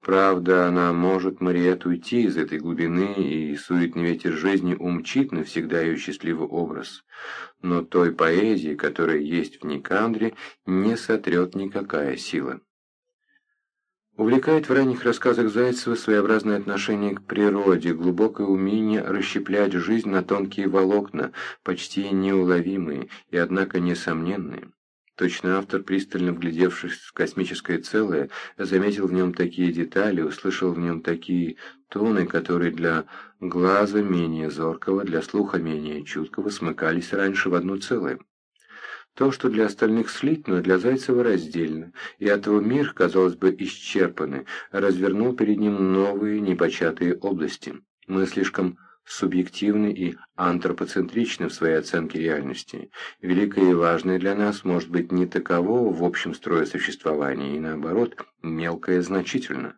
Правда, она может, Мариет, уйти из этой глубины, и суетный ветер жизни умчит навсегда ее счастливый образ. Но той поэзии, которая есть в Никандре, не сотрет никакая сила. Увлекает в ранних рассказах Зайцева своеобразное отношение к природе, глубокое умение расщеплять жизнь на тонкие волокна, почти неуловимые и, однако, несомненные. Точно автор, пристально вглядевшись в космическое целое, заметил в нем такие детали, услышал в нем такие тоны, которые для глаза менее зоркого, для слуха менее чуткого смыкались раньше в одно целое. То, что для остальных слитно, для Зайцева раздельно, и этого мир, казалось бы, исчерпанный, развернул перед ним новые непочатые области. Мы слишком субъективны и антропоцентричны в своей оценке реальности. Великое и важное для нас может быть не таково в общем строе существования, и наоборот, мелкое значительно.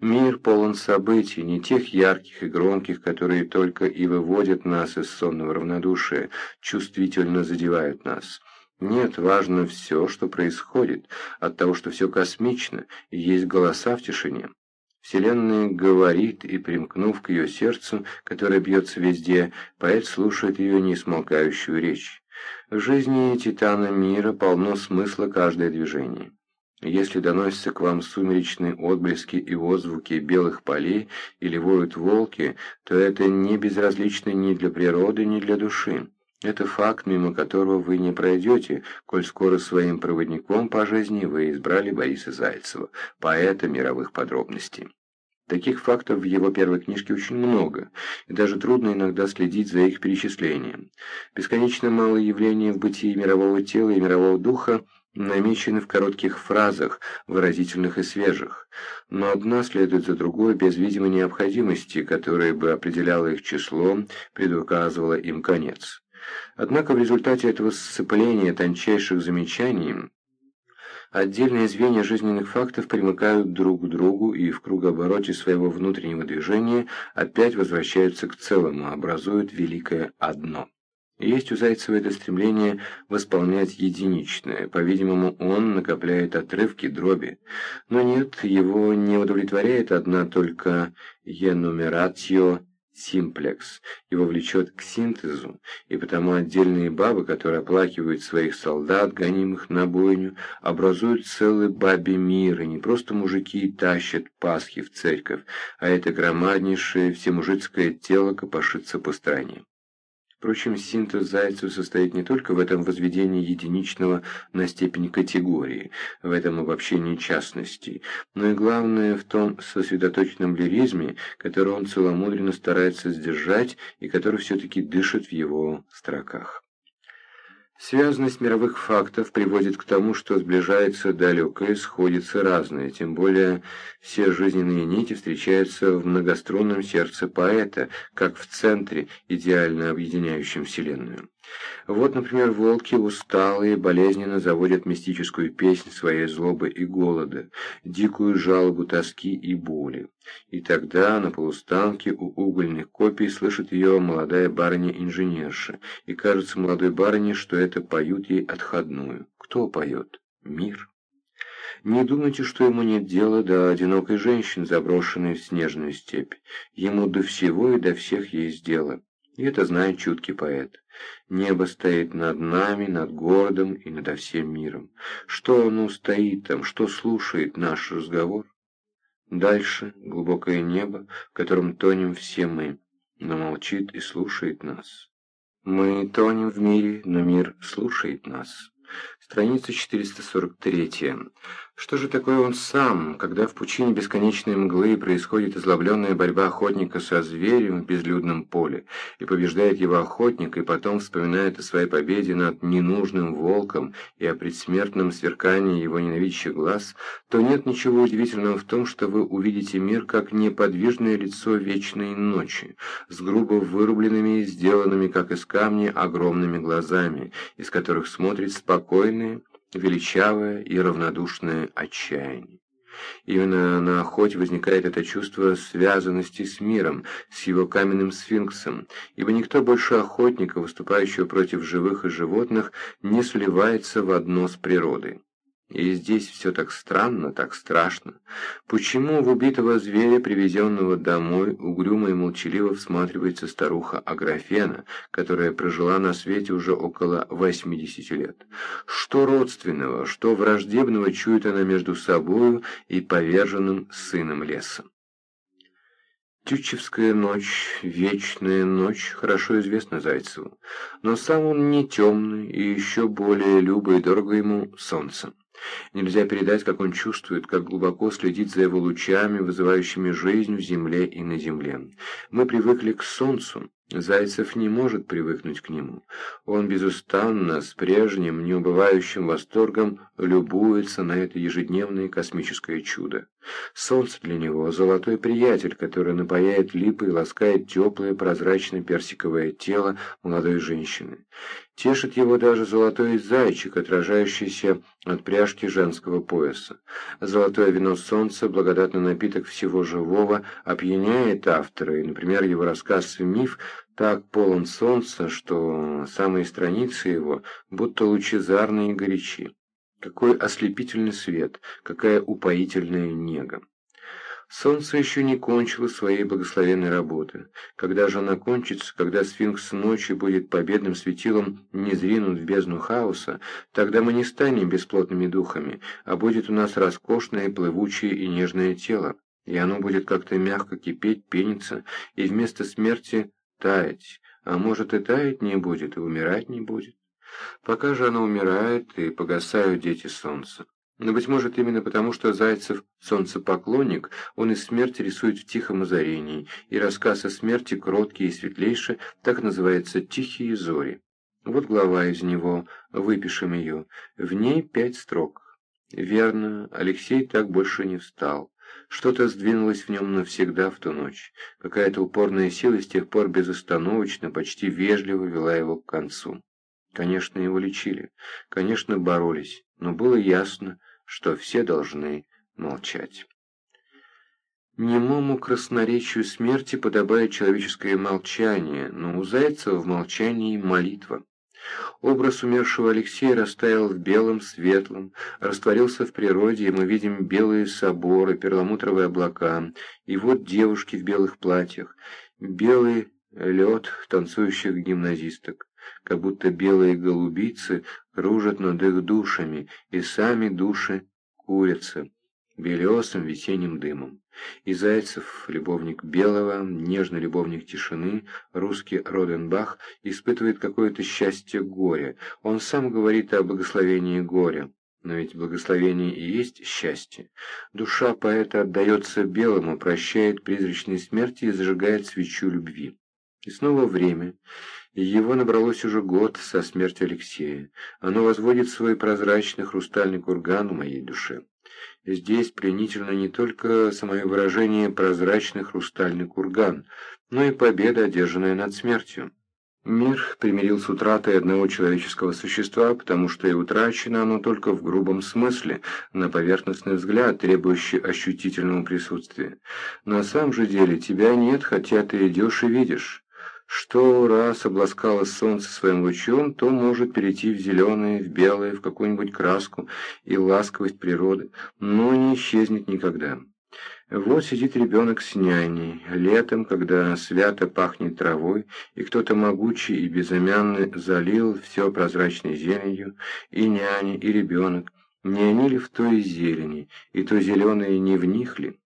Мир полон событий, не тех ярких и громких, которые только и выводят нас из сонного равнодушия, чувствительно задевают нас. Нет, важно все, что происходит, от того, что все космично, и есть голоса в тишине. Вселенная говорит, и, примкнув к ее сердцу, которое бьется везде, поэт слушает ее несмолкающую речь. В жизни Титана мира полно смысла каждое движение. Если доносятся к вам сумеречные отблески и отзвуки белых полей или воют волки, то это не безразлично ни для природы, ни для души. Это факт, мимо которого вы не пройдете, коль скоро своим проводником по жизни вы избрали Бориса Зайцева, поэта мировых подробностей. Таких фактов в его первой книжке очень много, и даже трудно иногда следить за их перечислением. Бесконечно малые явления в бытии мирового тела и мирового духа намечены в коротких фразах, выразительных и свежих, но одна следует за другой без видимой необходимости, которая бы определяла их число, предуказывала им конец. Однако в результате этого сцепления тончайших замечаний отдельные звенья жизненных фактов примыкают друг к другу и в кругообороте своего внутреннего движения опять возвращаются к целому, образуют великое одно. Есть у Зайцева это стремление восполнять единичное, по-видимому, он накопляет отрывки, дроби. Но нет, его не удовлетворяет одна только «енумератio симплекс, его влечет к синтезу, и потому отдельные бабы, которые оплакивают своих солдат, гонимых на бойню, образуют целый бабий мир, и не просто мужики тащат Пасхи в церковь, а это громаднейшее всемужицкое тело копошится по стране. Впрочем, синтез Зайцева состоит не только в этом возведении единичного на степень категории, в этом обобщении частностей, но и главное в том сосредоточенном лиризме, который он целомудренно старается сдержать и который все-таки дышит в его строках. Связанность мировых фактов приводит к тому, что сближается далекое, сходится разное, тем более все жизненные нити встречаются в многострунном сердце поэта, как в центре, идеально объединяющем Вселенную. Вот, например, волки усталые, болезненно заводят мистическую песнь своей злобы и голода, дикую жалобу тоски и боли. И тогда на полустанке у угольных копий слышит ее молодая барыня-инженерша, и кажется молодой барыне, что это поют ей отходную. Кто поет? Мир. Не думайте, что ему нет дела до одинокой женщины, заброшенной в снежную степь. Ему до всего и до всех есть дело. И это знает чуткий поэт. Небо стоит над нами, над городом и над всем миром. Что оно стоит там, что слушает наш разговор? Дальше глубокое небо, в котором тонем все мы, но молчит и слушает нас. Мы тонем в мире, но мир слушает нас. Страница 443. Что же такое он сам, когда в пучине бесконечной мглы происходит озлобленная борьба охотника со зверем в безлюдном поле, и побеждает его охотник, и потом вспоминает о своей победе над ненужным волком и о предсмертном сверкании его ненавидящих глаз, то нет ничего удивительного в том, что вы увидите мир как неподвижное лицо вечной ночи, с грубо вырубленными и сделанными, как из камня, огромными глазами, из которых смотрит спокойное, величавое и равнодушное отчаяние. Именно на охоте возникает это чувство связанности с миром, с его каменным сфинксом, ибо никто больше охотника, выступающего против живых и животных, не сливается в одно с природой. И здесь все так странно, так страшно. Почему в убитого зверя, привезенного домой, угрюмо и молчаливо всматривается старуха Аграфена, которая прожила на свете уже около 80 лет? Что родственного, что враждебного чует она между собою и поверженным сыном леса? Тютчевская ночь, вечная ночь, хорошо известна Зайцеву, но сам он не темный и еще более любо и дорого ему солнце. Нельзя передать, как он чувствует, как глубоко следит за его лучами, вызывающими жизнь в земле и на земле. Мы привыкли к солнцу, Зайцев не может привыкнуть к нему. Он безустанно, с прежним, неубывающим восторгом любуется на это ежедневное космическое чудо. Солнце для него – золотой приятель, который напаяет липы и ласкает теплое прозрачно-персиковое тело молодой женщины. Тешит его даже золотой зайчик, отражающийся от пряжки женского пояса. Золотое вино солнца, благодатный напиток всего живого, опьяняет автора, и, например, его рассказ «Миф» так полон солнца, что самые страницы его будто лучезарные и горячи. Какой ослепительный свет, какая упоительная нега. Солнце еще не кончило своей благословенной работы. Когда же она кончится, когда сфинкс ночи будет победным светилом не зринут в бездну хаоса, тогда мы не станем бесплотными духами, а будет у нас роскошное, плывучее и нежное тело, и оно будет как-то мягко кипеть, пениться, и вместо смерти таять, а может и таять не будет, и умирать не будет. Пока же оно умирает, и погасают дети солнца. Но, быть может, именно потому, что Зайцев – солнцепоклонник, он и смерть рисует в тихом озарении, и рассказ о смерти, кроткий и светлейший, так называется «Тихие зори». Вот глава из него, выпишем ее. В ней пять строк. Верно, Алексей так больше не встал. Что-то сдвинулось в нем навсегда в ту ночь. Какая-то упорная сила с тех пор безостановочно, почти вежливо вела его к концу. Конечно, его лечили, конечно, боролись, но было ясно, что все должны молчать. Немому красноречию смерти подобает человеческое молчание, но у Зайцева в молчании молитва. Образ умершего Алексея растаял в белом, светлом, растворился в природе, и мы видим белые соборы, перламутровые облака, и вот девушки в белых платьях, белый лед танцующих гимназисток, как будто белые голубицы кружат над их душами, и сами души курятся белесым весенним дымом. И Зайцев, любовник белого, нежный любовник тишины, русский Роденбах, испытывает какое-то счастье горя. Он сам говорит о благословении горя. Но ведь благословение и есть счастье. Душа поэта отдается белому, прощает призрачной смерти и зажигает свечу любви. И снова время. Его набралось уже год со смерти Алексея. Оно возводит свой прозрачный хрустальный курган в моей душе. Здесь пленительно не только самое выражение «прозрачный хрустальный курган», но и победа, одержанная над смертью. Мир примирил с утратой одного человеческого существа, потому что и утрачено оно только в грубом смысле, на поверхностный взгляд, требующий ощутительного присутствия. На самом же деле тебя нет, хотя ты идешь и видишь. Что раз обласкало солнце своим лучом, то может перейти в зеленое, в белое, в какую-нибудь краску и ласковость природы, но не исчезнет никогда. Вот сидит ребенок с няней, летом, когда свято пахнет травой, и кто-то могучий и безымянный залил все прозрачной зеленью, и няня, и ребенок, не они ли в той зелени, и то зеленое не в них ли?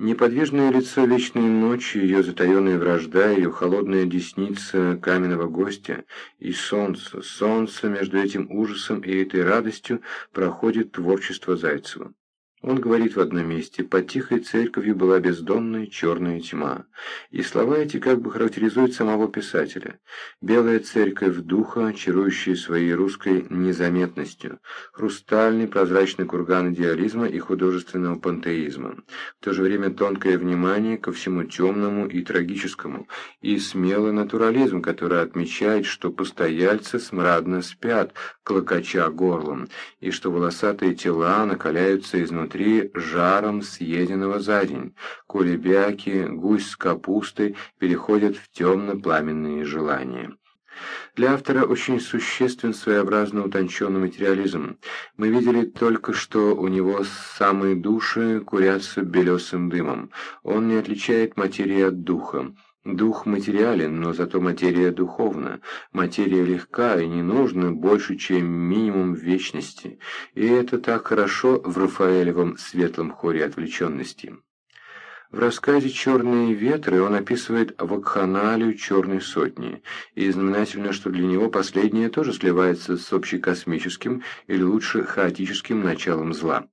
Неподвижное лицо вечной ночи, ее затаенная вражда, ее холодная десница каменного гостя и солнце, солнце между этим ужасом и этой радостью проходит творчество Зайцева. Он говорит в одном месте «Под тихой церковью была бездонная черная тьма». И слова эти как бы характеризуют самого писателя. Белая церковь духа, чарующая своей русской незаметностью. Хрустальный прозрачный курган идеализма и художественного пантеизма. В то же время тонкое внимание ко всему темному и трагическому. И смелый натурализм, который отмечает, что постояльцы смрадно спят, клокоча горлом, и что волосатые тела накаляются изнутри жаром съеденного за день. Кулебяки, гусь с капустой переходят в темно-пламенные желания. Для автора очень существен своеобразно утонченный материализм. Мы видели только, что у него самые души курятся белесым дымом. Он не отличает материи от духа. Дух материален, но зато материя духовна. Материя легка и не нужна больше, чем минимум вечности. И это так хорошо в Рафаэлевом светлом хоре отвлеченности. В рассказе «Черные ветры» он описывает вакханалию черной сотни, и знаменательно, что для него последнее тоже сливается с общекосмическим или лучше хаотическим началом зла.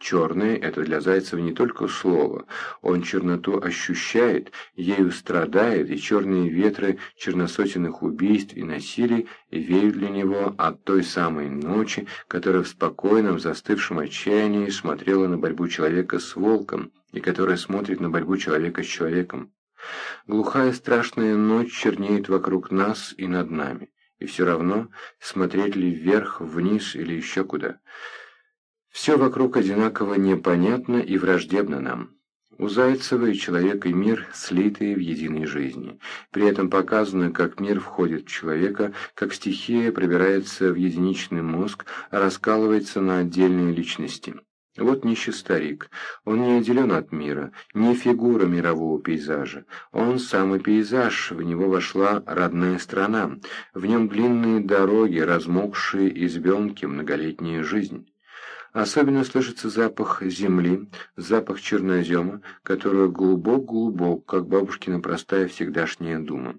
Черное – это для Зайцева не только слово, он черноту ощущает, ею страдает, и черные ветры черносотенных убийств и насилий веют для него от той самой ночи, которая в спокойном, застывшем отчаянии смотрела на борьбу человека с волком, и которая смотрит на борьбу человека с человеком. Глухая страшная ночь чернеет вокруг нас и над нами, и все равно, смотреть ли вверх, вниз или еще куда – все вокруг одинаково непонятно и враждебно нам. У Зайцева и человек, и мир слитые в единой жизни. При этом показано, как мир входит в человека, как стихия пробирается в единичный мозг, раскалывается на отдельные личности. Вот нищий старик. Он не отделен от мира, не фигура мирового пейзажа. Он самый пейзаж, в него вошла родная страна. В нем длинные дороги, размокшие избенки, многолетняя жизнь. Особенно слышится запах земли, запах чернозема, который глубок-глубок, как бабушкина простая всегдашняя дума.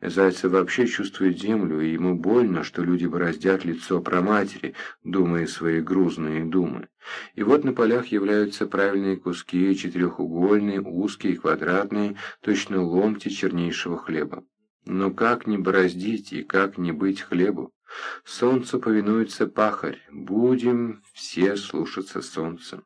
Зайцев вообще чувствует землю, и ему больно, что люди бороздят лицо проматери, думая свои грузные думы. И вот на полях являются правильные куски, четырехугольные, узкие, квадратные, точно ломти чернейшего хлеба. Но как не бороздить и как не быть хлебу? Солнцу повинуется пахарь, будем все слушаться солнца.